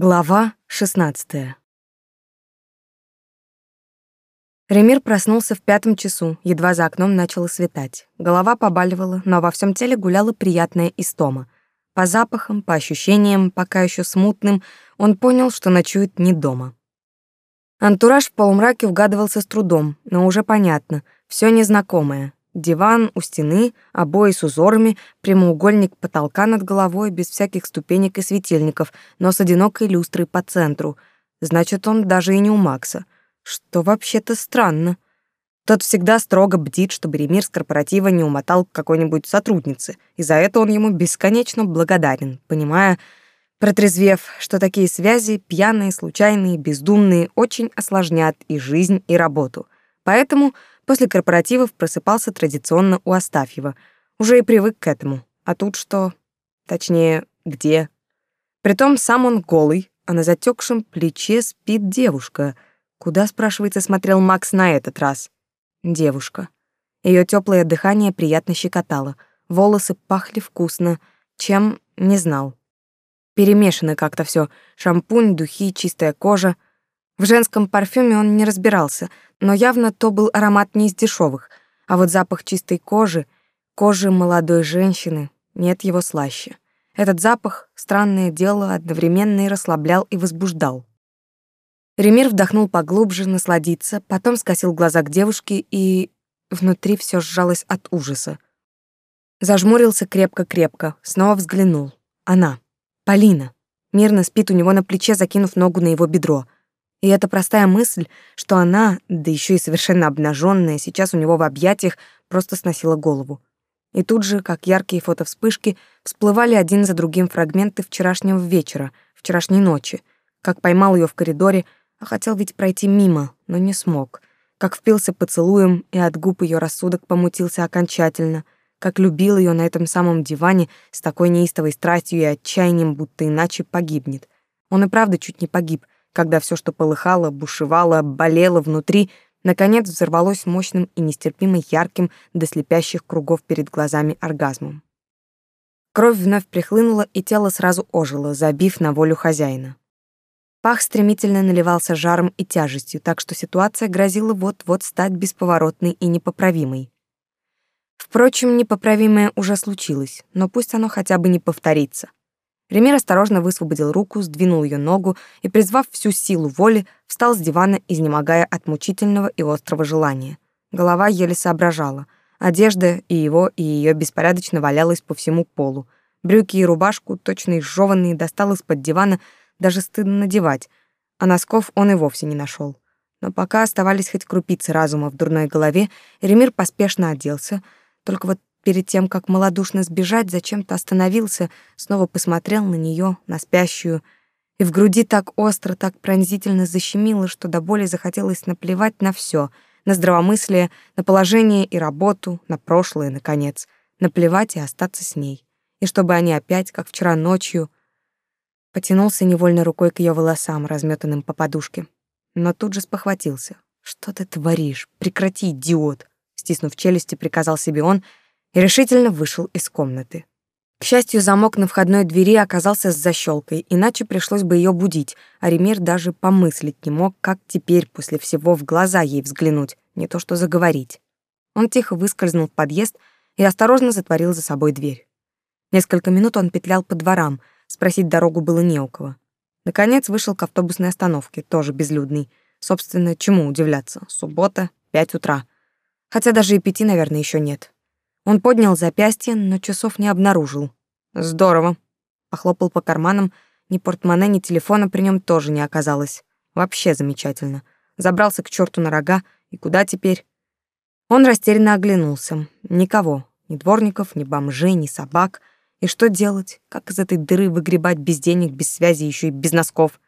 Глава 16 Ремир проснулся в пятом часу, едва за окном начало светать. Голова побаливала, но во всем теле гуляла приятная истома. По запахам, по ощущениям, пока еще смутным, он понял, что ночует не дома. Антураж в полумраке угадывался с трудом, но уже понятно, все незнакомое, Диван у стены, обои с узорами, прямоугольник потолка над головой без всяких ступенек и светильников, но с одинокой люстрой по центру. Значит, он даже и не у Макса. Что вообще-то странно. Тот всегда строго бдит, чтобы Ремир с корпоратива не умотал к какой-нибудь сотруднице, и за это он ему бесконечно благодарен, понимая, протрезвев, что такие связи, пьяные, случайные, бездумные, очень осложнят и жизнь, и работу. Поэтому После корпоративов просыпался традиционно у Астафьева. Уже и привык к этому. А тут что? Точнее, где? Притом сам он голый, а на затекшем плече спит девушка. Куда, спрашивается, смотрел Макс на этот раз? Девушка. Ее теплое дыхание приятно щекотало, волосы пахли вкусно, чем не знал. Перемешано как-то все: шампунь, духи, чистая кожа — в женском парфюме он не разбирался, но явно то был аромат не из дешевых, а вот запах чистой кожи, кожи молодой женщины, нет его слаще. Этот запах, странное дело, одновременно и расслаблял и возбуждал. Ремир вдохнул поглубже, насладиться, потом скосил глаза к девушке и... Внутри все сжалось от ужаса. Зажмурился крепко-крепко, снова взглянул. Она. Полина. Мирно спит у него на плече, закинув ногу на его бедро — и эта простая мысль, что она, да еще и совершенно обнаженная, сейчас у него в объятиях, просто сносила голову. И тут же, как яркие фотовспышки, всплывали один за другим фрагменты вчерашнего вечера, вчерашней ночи. Как поймал ее в коридоре, а хотел ведь пройти мимо, но не смог. Как впился поцелуем, и от губ ее рассудок помутился окончательно. Как любил ее на этом самом диване с такой неистовой страстью и отчаянием, будто иначе погибнет. Он и правда чуть не погиб — когда все, что полыхало, бушевало, болело внутри, наконец взорвалось мощным и нестерпимо ярким до слепящих кругов перед глазами оргазмом. Кровь вновь прихлынула, и тело сразу ожило, забив на волю хозяина. Пах стремительно наливался жаром и тяжестью, так что ситуация грозила вот-вот стать бесповоротной и непоправимой. Впрочем, непоправимое уже случилось, но пусть оно хотя бы не повторится. Ремир осторожно высвободил руку, сдвинул ее ногу и, призвав всю силу воли, встал с дивана, изнемогая от мучительного и острого желания. Голова еле соображала. Одежда и его, и ее беспорядочно валялась по всему полу. Брюки и рубашку, точно изжеванные, достал из-под дивана, даже стыдно надевать, а носков он и вовсе не нашел. Но пока оставались хоть крупицы разума в дурной голове, Ремир поспешно оделся, только вот Перед тем, как малодушно сбежать, зачем-то остановился, снова посмотрел на нее, на спящую, и в груди так остро, так пронзительно защемило, что до боли захотелось наплевать на все, на здравомыслие, на положение и работу, на прошлое, наконец, наплевать и остаться с ней. И чтобы они опять, как вчера ночью, потянулся невольно рукой к ее волосам, разметанным по подушке. Но тут же спохватился. «Что ты творишь? Прекрати, идиот!» Стиснув челюсти, приказал себе он — и решительно вышел из комнаты. К счастью, замок на входной двери оказался с защелкой, иначе пришлось бы ее будить, а Ремир даже помыслить не мог, как теперь после всего в глаза ей взглянуть, не то что заговорить. Он тихо выскользнул в подъезд и осторожно затворил за собой дверь. Несколько минут он петлял по дворам, спросить дорогу было не у кого. Наконец вышел к автобусной остановке, тоже безлюдный. Собственно, чему удивляться? Суббота, пять утра. Хотя даже и пяти, наверное, еще нет. Он поднял запястье, но часов не обнаружил. «Здорово», — похлопал по карманам, ни портмоне, ни телефона при нем тоже не оказалось. Вообще замечательно. Забрался к черту на рога, и куда теперь? Он растерянно оглянулся. Никого. Ни дворников, ни бомжей, ни собак. И что делать? Как из этой дыры выгребать без денег, без связи, еще и без носков?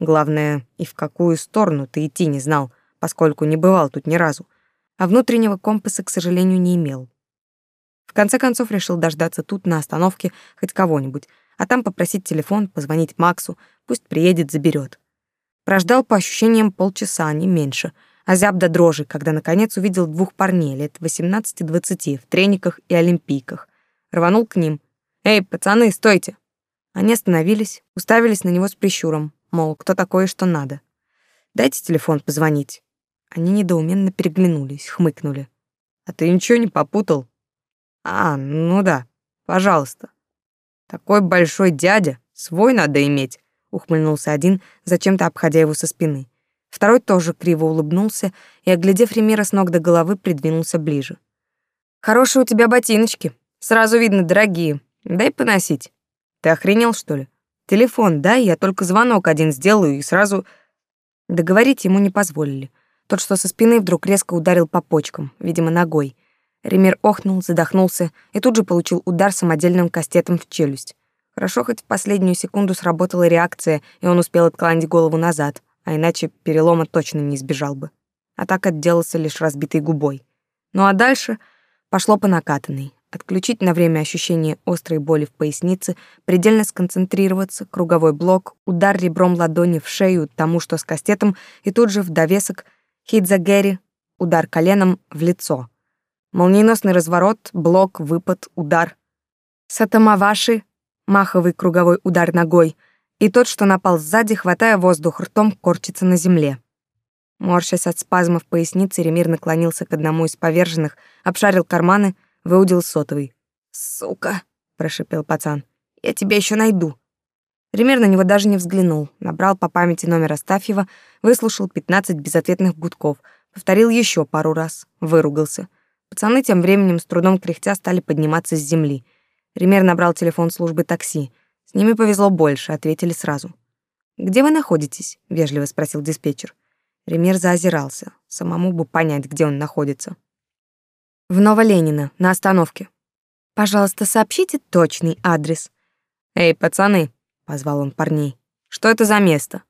Главное, и в какую сторону ты идти не знал, поскольку не бывал тут ни разу. А внутреннего компаса, к сожалению, не имел. В конце концов решил дождаться тут на остановке хоть кого-нибудь, а там попросить телефон, позвонить Максу, пусть приедет, заберет. Прождал по ощущениям полчаса, а не меньше, а зяб до дрожи, когда наконец увидел двух парней лет 18-20 в трениках и олимпийках. Рванул к ним. «Эй, пацаны, стойте!» Они остановились, уставились на него с прищуром, мол, кто такой и что надо. «Дайте телефон позвонить». Они недоуменно переглянулись, хмыкнули. «А ты ничего не попутал?» А, ну да, пожалуйста. Такой большой дядя, свой надо иметь, ухмыльнулся один, зачем-то обходя его со спины. Второй тоже криво улыбнулся и, оглядев Ремира с ног до головы, придвинулся ближе. «Хорошие у тебя ботиночки. Сразу видно, дорогие. Дай поносить. Ты охренел, что ли? Телефон дай, я только звонок один сделаю и сразу...» Договорить ему не позволили. Тот, что со спины, вдруг резко ударил по почкам, видимо, ногой. Ремир охнул, задохнулся и тут же получил удар самодельным кастетом в челюсть. Хорошо, хоть в последнюю секунду сработала реакция, и он успел отклонить голову назад, а иначе перелома точно не избежал бы. А так отделался лишь разбитой губой. Ну а дальше пошло по накатанной. Отключить на время ощущение острой боли в пояснице, предельно сконцентрироваться, круговой блок, удар ребром ладони в шею тому, что с кастетом, и тут же в довесок хит за Гэри, удар коленом в лицо — Молниеносный разворот, блок, выпад, удар. Сатамаваши — маховый круговой удар ногой, и тот, что напал сзади, хватая воздух ртом, корчится на земле. Морщась от спазмов поясницы, Ремир наклонился к одному из поверженных, обшарил карманы, выудил сотовый. «Сука!» — прошипел пацан. «Я тебя еще найду!» Ремир на него даже не взглянул, набрал по памяти номер Астафьева, выслушал 15 безответных гудков, повторил еще пару раз, выругался — Пацаны тем временем с трудом кряхтя стали подниматься с земли. Ремер набрал телефон службы такси. С ними повезло больше, ответили сразу. «Где вы находитесь?» — вежливо спросил диспетчер. Ремер заозирался. Самому бы понять, где он находится. «В Новоленина, на остановке». «Пожалуйста, сообщите точный адрес». «Эй, пацаны!» — позвал он парней. «Что это за место?»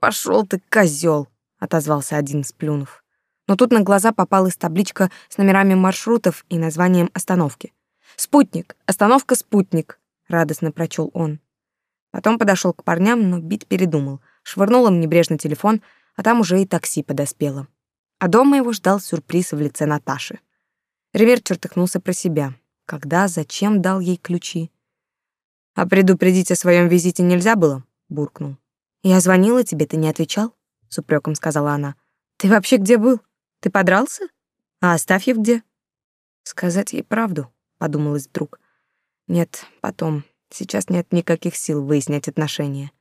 «Пошёл ты, козёл!» — отозвался один, сплюнув. Но тут на глаза попалась табличка с номерами маршрутов и названием остановки. «Спутник! Остановка «Спутник!»» — радостно прочел он. Потом подошел к парням, но Бит передумал. Швырнул им небрежно телефон, а там уже и такси подоспело. А дома его ждал сюрприз в лице Наташи. Ревер чертыхнулся про себя. Когда, зачем дал ей ключи? «А предупредить о своем визите нельзя было?» — буркнул. «Я звонила тебе, ты не отвечал?» — с упреком сказала она. «Ты вообще где был?» Ты подрался? А оставь Астафьев где?» «Сказать ей правду», — подумалось вдруг. «Нет, потом. Сейчас нет никаких сил выяснять отношения».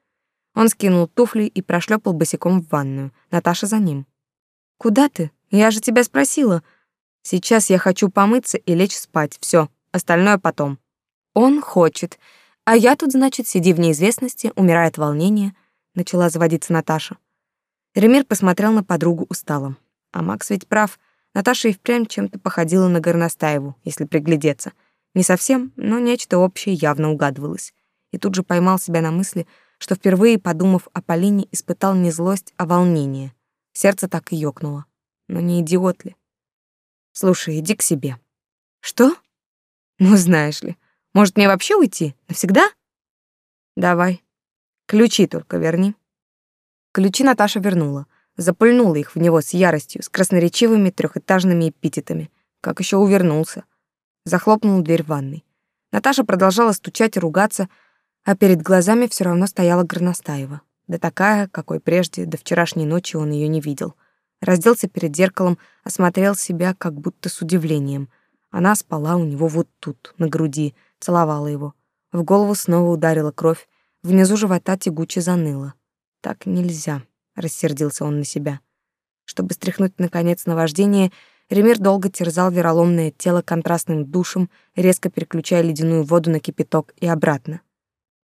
Он скинул туфли и прошлепал босиком в ванную. Наташа за ним. «Куда ты? Я же тебя спросила. Сейчас я хочу помыться и лечь спать. Все, остальное потом». «Он хочет. А я тут, значит, сиди в неизвестности, умирает волнение», — начала заводиться Наташа. Ремир посмотрел на подругу усталым. А Макс ведь прав. Наташа и впрямь чем-то походила на Горностаеву, если приглядеться. Не совсем, но нечто общее явно угадывалось. И тут же поймал себя на мысли, что впервые, подумав о Полине, испытал не злость, а волнение. Сердце так и ёкнуло. Но не идиот ли? Слушай, иди к себе. Что? Ну, знаешь ли, может, мне вообще уйти? Навсегда? Давай. Ключи только верни. Ключи Наташа вернула — запыльнула их в него с яростью, с красноречивыми трехэтажными эпитетами, как еще увернулся. Захлопнул дверь в ванной. Наташа продолжала стучать и ругаться, а перед глазами все равно стояла Горностаева. Да такая, какой прежде, до вчерашней ночи он ее не видел. Разделся перед зеркалом, осмотрел себя как будто с удивлением. Она спала у него вот тут, на груди, целовала его. В голову снова ударила кровь, внизу живота тягуче заныло. Так нельзя рассердился он на себя. Чтобы стряхнуть, наконец, наваждение, Ремир долго терзал вероломное тело контрастным душем, резко переключая ледяную воду на кипяток и обратно.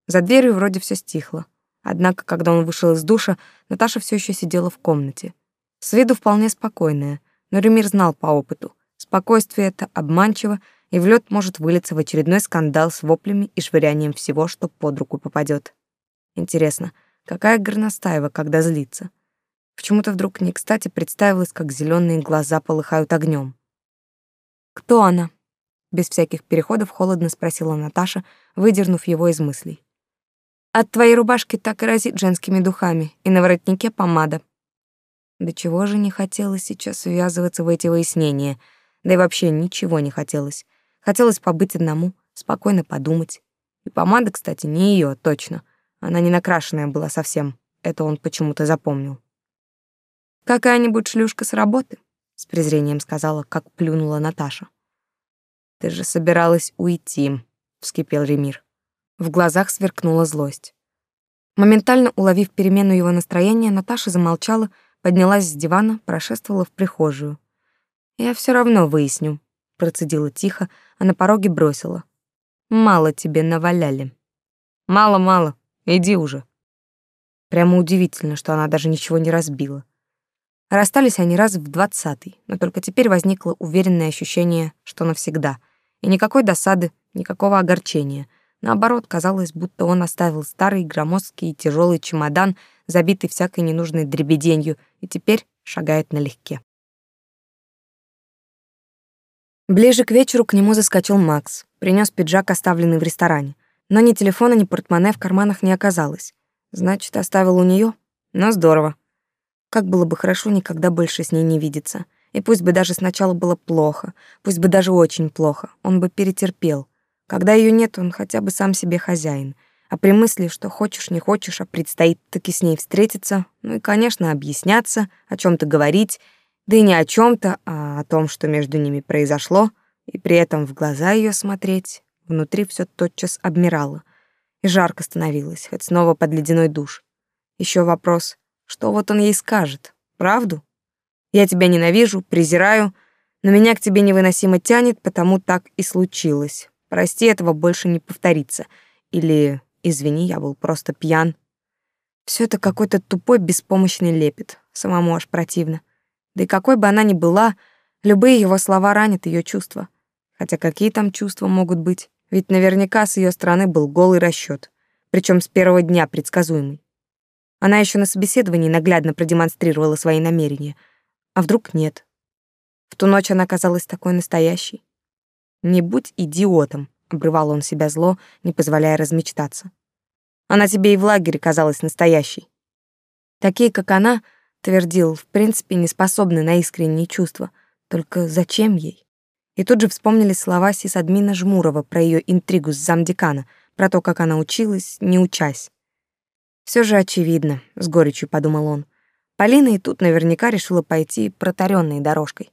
За дверью вроде все стихло. Однако, когда он вышел из душа, Наташа все еще сидела в комнате. С виду вполне спокойная, но Ремир знал по опыту. Спокойствие это обманчиво, и в лед может вылиться в очередной скандал с воплями и швырянием всего, что под руку попадёт. Интересно, Какая горностаева, когда злится. Почему-то вдруг не кстати представилось, как зеленые глаза полыхают огнем. «Кто она?» Без всяких переходов холодно спросила Наташа, выдернув его из мыслей. «От твоей рубашки так и разит женскими духами, и на воротнике помада». Да чего же не хотелось сейчас ввязываться в эти выяснения, да и вообще ничего не хотелось. Хотелось побыть одному, спокойно подумать. И помада, кстати, не ее, точно — она не накрашенная была совсем. Это он почему-то запомнил. «Какая-нибудь шлюшка с работы?» — с презрением сказала, как плюнула Наташа. «Ты же собиралась уйти», — вскипел Ремир. В глазах сверкнула злость. Моментально уловив перемену его настроения, Наташа замолчала, поднялась с дивана, прошествовала в прихожую. «Я все равно выясню», — процедила тихо, а на пороге бросила. «Мало тебе наваляли». «Мало-мало», Иди уже». Прямо удивительно, что она даже ничего не разбила. Расстались они раз в двадцатый, но только теперь возникло уверенное ощущение, что навсегда. И никакой досады, никакого огорчения. Наоборот, казалось, будто он оставил старый громоздкий и тяжелый чемодан, забитый всякой ненужной дребеденью, и теперь шагает налегке. Ближе к вечеру к нему заскочил Макс, принес пиджак, оставленный в ресторане но ни телефона, ни портмоне в карманах не оказалось. Значит, оставил у нее. Но ну, здорово. Как было бы хорошо никогда больше с ней не видеться. И пусть бы даже сначала было плохо, пусть бы даже очень плохо, он бы перетерпел. Когда ее нет, он хотя бы сам себе хозяин. А при мысли, что хочешь, не хочешь, а предстоит таки с ней встретиться, ну и, конечно, объясняться, о чем то говорить, да и не о чем то а о том, что между ними произошло, и при этом в глаза ее смотреть, Внутри все тотчас обмирало. И жарко становилось, хоть снова под ледяной душ. Еще вопрос, что вот он ей скажет? Правду? Я тебя ненавижу, презираю, но меня к тебе невыносимо тянет, потому так и случилось. Прости, этого больше не повторится. Или, извини, я был просто пьян. Все это какой-то тупой, беспомощный лепет. Самому аж противно. Да и какой бы она ни была, любые его слова ранят ее чувства. Хотя какие там чувства могут быть? ведь наверняка с ее стороны был голый расчет, причем с первого дня предсказуемый. Она еще на собеседовании наглядно продемонстрировала свои намерения. А вдруг нет? В ту ночь она казалась такой настоящей. «Не будь идиотом», — обрывал он себя зло, не позволяя размечтаться. «Она тебе и в лагере казалась настоящей». Такие, как она, — твердил, в принципе, не способны на искренние чувства. Только зачем ей? И тут же вспомнили слова сисадмина Жмурова про ее интригу с замдекана, про то, как она училась, не учась. Все же очевидно», — с горечью подумал он. Полина и тут наверняка решила пойти протаренной дорожкой.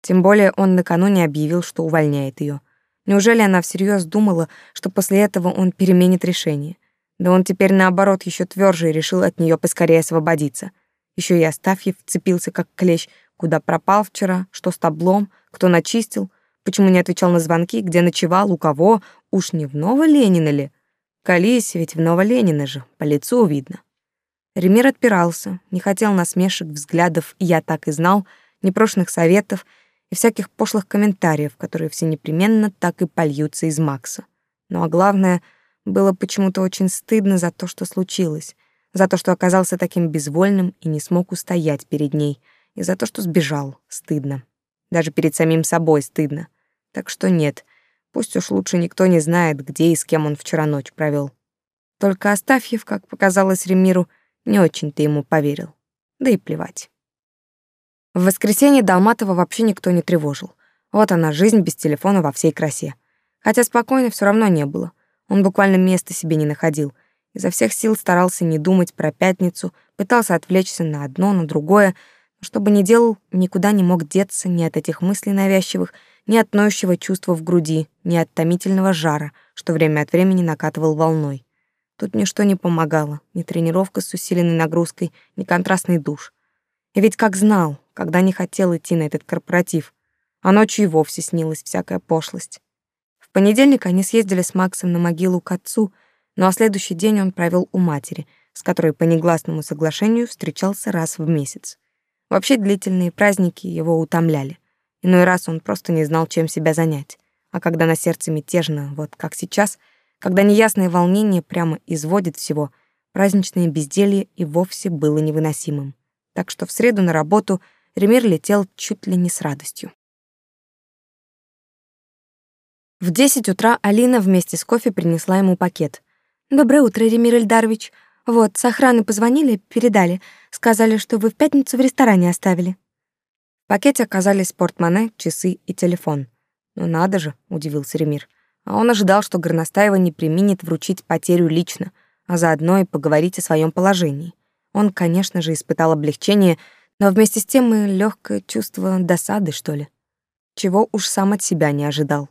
Тем более он накануне объявил, что увольняет ее. Неужели она всерьез думала, что после этого он переменит решение? Да он теперь, наоборот, еще тверже решил от нее поскорее освободиться. Еще и Астафьев вцепился как клещ, куда пропал вчера, что с таблом — кто начистил, почему не отвечал на звонки, где ночевал, у кого, уж не в Новоленина ли? Колись, ведь в Новоленина же, по лицу видно. Ремир отпирался, не хотел насмешек, взглядов, и я так и знал, непрошенных советов и всяких пошлых комментариев, которые все непременно так и польются из Макса. Ну а главное, было почему-то очень стыдно за то, что случилось, за то, что оказался таким безвольным и не смог устоять перед ней, и за то, что сбежал, стыдно. Даже перед самим собой стыдно. Так что нет, пусть уж лучше никто не знает, где и с кем он вчера ночь провел. Только Астафьев, как показалось Ремиру, не очень-то ему поверил. Да и плевать. В воскресенье Долматова вообще никто не тревожил. Вот она, жизнь без телефона во всей красе. Хотя спокойно все равно не было. Он буквально места себе не находил. Изо всех сил старался не думать про пятницу, пытался отвлечься на одно, на другое — что бы ни делал, никуда не мог деться ни от этих мыслей навязчивых, ни от ноющего чувства в груди, ни от томительного жара, что время от времени накатывал волной. Тут ничто не помогало, ни тренировка с усиленной нагрузкой, ни контрастный душ. И ведь как знал, когда не хотел идти на этот корпоратив, а ночью и вовсе снилась всякая пошлость. В понедельник они съездили с Максом на могилу к отцу, ну а следующий день он провел у матери, с которой по негласному соглашению встречался раз в месяц. Вообще длительные праздники его утомляли. Иной раз он просто не знал, чем себя занять. А когда на сердце мятежно, вот как сейчас, когда неясное волнение прямо изводит всего, праздничное безделье и вовсе было невыносимым. Так что в среду на работу Ремир летел чуть ли не с радостью. В 10 утра Алина вместе с кофе принесла ему пакет. «Доброе утро, Ремир Эльдарович. Вот, с охраны позвонили, передали. Сказали, что вы в пятницу в ресторане оставили. В пакете оказались портмоне, часы и телефон. «Ну надо же», — удивился Ремир. А он ожидал, что Горностаева не применит вручить потерю лично, а заодно и поговорить о своем положении. Он, конечно же, испытал облегчение, но вместе с тем и легкое чувство досады, что ли. Чего уж сам от себя не ожидал.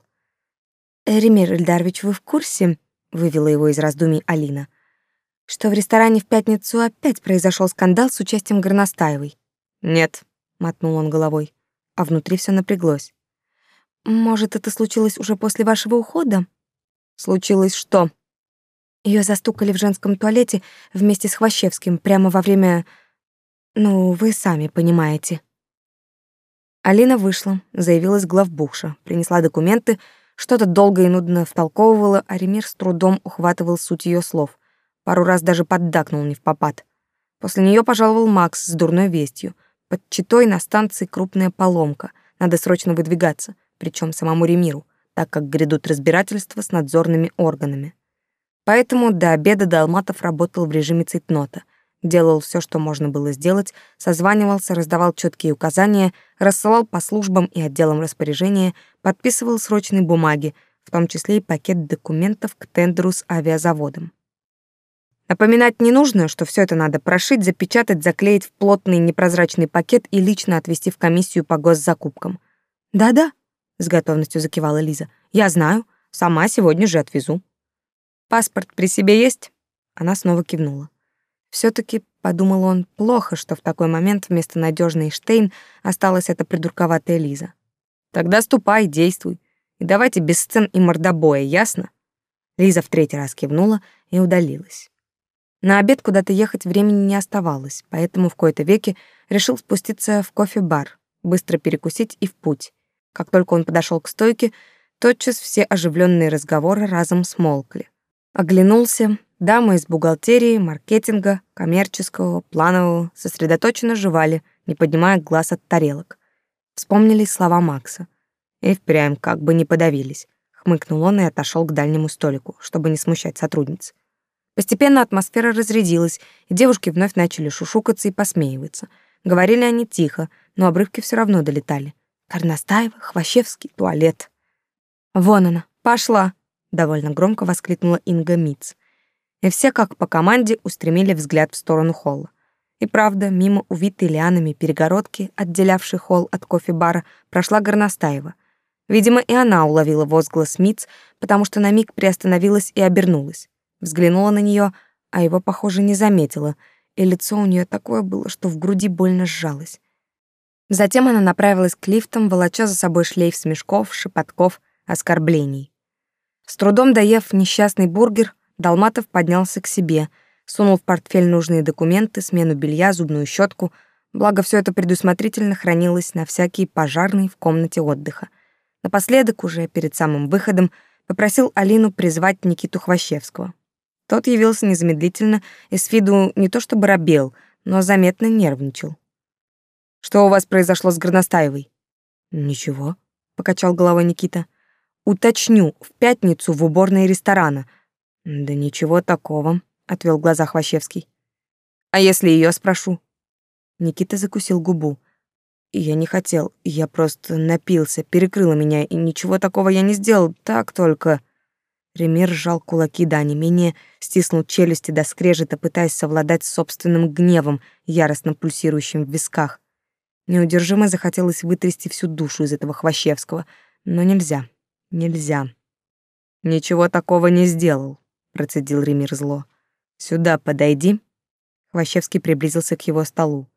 «Э, «Ремир Эльдарович, вы в курсе?» — вывела его из раздумий Алина что в ресторане в пятницу опять произошел скандал с участием Горностаевой. «Нет», — мотнул он головой, а внутри все напряглось. «Может, это случилось уже после вашего ухода?» «Случилось что?» Ее застукали в женском туалете вместе с Хвощевским прямо во время... Ну, вы сами понимаете. Алина вышла, заявилась главбухша, принесла документы, что-то долго и нудно втолковывала, а Ремир с трудом ухватывал суть ее слов. Пару раз даже поддакнул не в попад. После нее пожаловал Макс с дурной вестью. Под читой на станции крупная поломка. Надо срочно выдвигаться, причем самому Ремиру, так как грядут разбирательства с надзорными органами. Поэтому до обеда Далматов работал в режиме цитнота, Делал все, что можно было сделать, созванивался, раздавал четкие указания, рассылал по службам и отделам распоряжения, подписывал срочные бумаги, в том числе и пакет документов к тендеру с авиазаводом. Напоминать не нужно, что все это надо прошить, запечатать, заклеить в плотный непрозрачный пакет и лично отвезти в комиссию по госзакупкам. «Да-да», — с готовностью закивала Лиза. «Я знаю. Сама сегодня же отвезу». «Паспорт при себе есть?» Она снова кивнула. все таки подумал он, плохо, что в такой момент вместо надежной Штейн осталась эта придурковатая Лиза. «Тогда ступай, действуй. И давайте без сцен и мордобоя, ясно?» Лиза в третий раз кивнула и удалилась. На обед куда-то ехать времени не оставалось, поэтому в кои-то веки решил спуститься в кофе-бар, быстро перекусить и в путь. Как только он подошел к стойке, тотчас все оживленные разговоры разом смолкли. Оглянулся, дамы из бухгалтерии, маркетинга, коммерческого, планового сосредоточенно жевали, не поднимая глаз от тарелок. Вспомнились слова Макса. И впрямь как бы не подавились. Хмыкнул он и отошел к дальнему столику, чтобы не смущать сотрудниц. Постепенно атмосфера разрядилась, и девушки вновь начали шушукаться и посмеиваться. Говорили они тихо, но обрывки все равно долетали. Корностаева, Хвощевский, туалет. «Вон она, пошла!» — довольно громко воскликнула Инга Миц. И все, как по команде, устремили взгляд в сторону холла. И правда, мимо увитой лианами перегородки, отделявшей холл от кофе-бара, прошла Горностаева. Видимо, и она уловила возглас Миц, потому что на миг приостановилась и обернулась взглянула на нее, а его, похоже, не заметила, и лицо у нее такое было, что в груди больно сжалось. Затем она направилась к лифтам, волоча за собой шлейф смешков, шепотков, оскорблений. С трудом доев несчастный бургер, Долматов поднялся к себе, сунул в портфель нужные документы, смену белья, зубную щетку, благо все это предусмотрительно хранилось на всякий пожарный в комнате отдыха. Напоследок, уже перед самым выходом, попросил Алину призвать Никиту Хвощевского. Тот явился незамедлительно и с виду не то чтобы робел, но заметно нервничал. «Что у вас произошло с Горностаевой?» «Ничего», — покачал головой Никита. «Уточню, в пятницу в уборной ресторана». «Да ничего такого», — отвел глаза Хвощевский. «А если ее спрошу?» Никита закусил губу. «Я не хотел, я просто напился, перекрыла меня, и ничего такого я не сделал, так только...» Ремир сжал кулаки до онемения, стиснул челюсти до скрежета, пытаясь совладать с собственным гневом, яростно пульсирующим в висках. Неудержимо захотелось вытрясти всю душу из этого Хвощевского, но нельзя, нельзя. «Ничего такого не сделал», — процедил Ремир зло. «Сюда подойди». Хвощевский приблизился к его столу.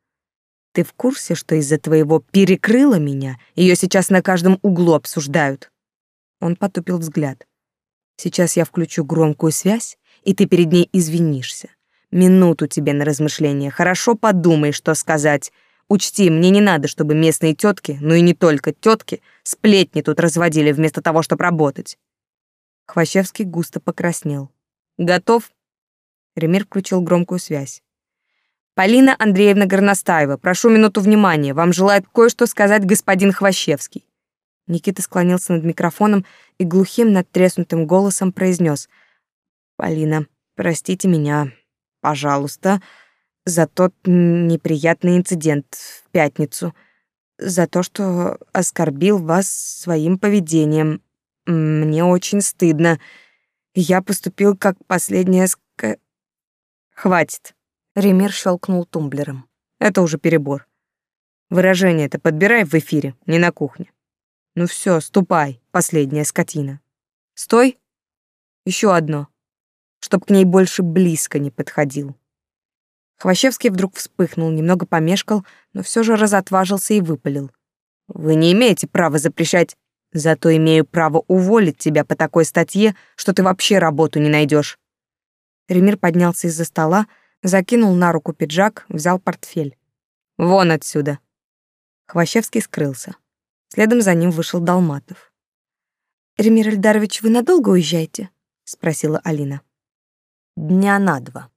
«Ты в курсе, что из-за твоего «перекрыла» меня ее сейчас на каждом углу обсуждают?» Он потупил взгляд. Сейчас я включу громкую связь, и ты перед ней извинишься. Минуту тебе на размышление. Хорошо подумай, что сказать. Учти, мне не надо, чтобы местные тетки, ну и не только тетки, сплетни тут разводили вместо того, чтобы работать. Хвощевский густо покраснел. Готов? Ремир включил громкую связь. Полина Андреевна Горностаева, прошу минуту внимания. Вам желает кое-что сказать господин Хвощевский. Никита склонился над микрофоном и глухим, надтреснутым голосом произнес. «Полина, простите меня, пожалуйста, за тот неприятный инцидент в пятницу, за то, что оскорбил вас своим поведением. Мне очень стыдно. Я поступил как последняя ск... Хватит. Ремир щелкнул тумблером. Это уже перебор. Выражение-то подбирай в эфире, не на кухне. Ну все, ступай, последняя скотина. Стой. Еще одно. Чтоб к ней больше близко не подходил. Хвощевский вдруг вспыхнул, немного помешкал, но все же разотважился и выпалил. «Вы не имеете права запрещать, зато имею право уволить тебя по такой статье, что ты вообще работу не найдешь. Ремир поднялся из-за стола, закинул на руку пиджак, взял портфель. «Вон отсюда!» Хвощевский скрылся. Следом за ним вышел Долматов. «Ремир Эльдарович, вы надолго уезжаете?» — спросила Алина. «Дня на два»,